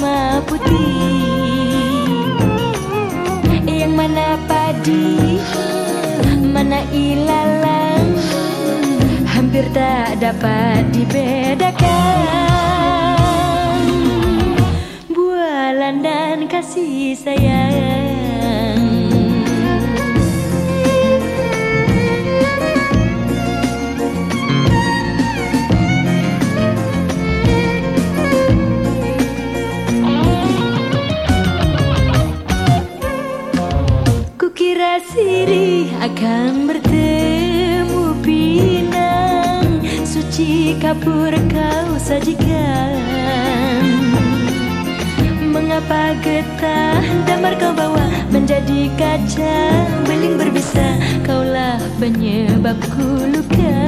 sama putih Yang mana padi? Mana ilalang? Hampir tak dapat dibedakan. Bualan dan kasih sayang. Sirih akan bertemu pinang. Suci kapur kau sajikan. Mengapa getah damar kau bawa Menjadi kaca beling berbisa Kaulah penyebabku luka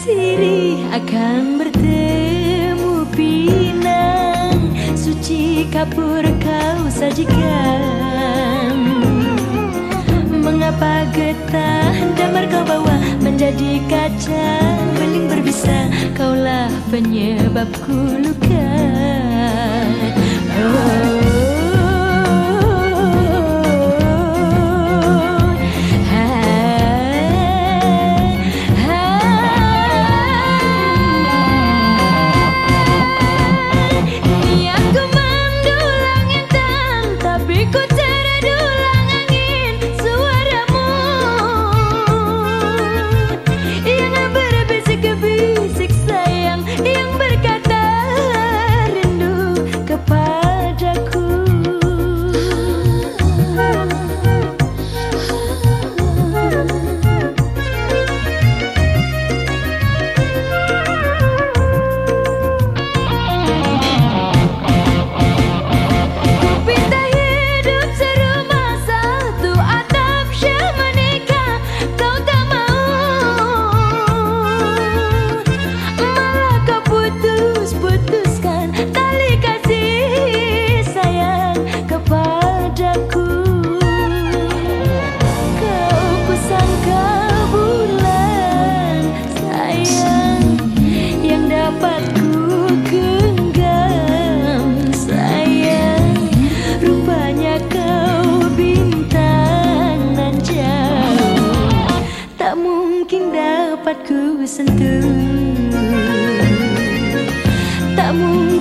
sirih akan bertemu pinang. Suci kapur kau sajikan. Mengapa getah damar kau bawa Menjadi kaca beling berbisa Kaulah penyebabku luka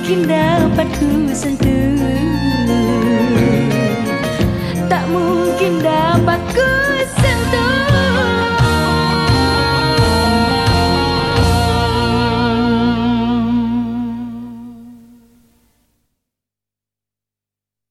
mungkin dapat ku sentuh. Tak mungkin dapat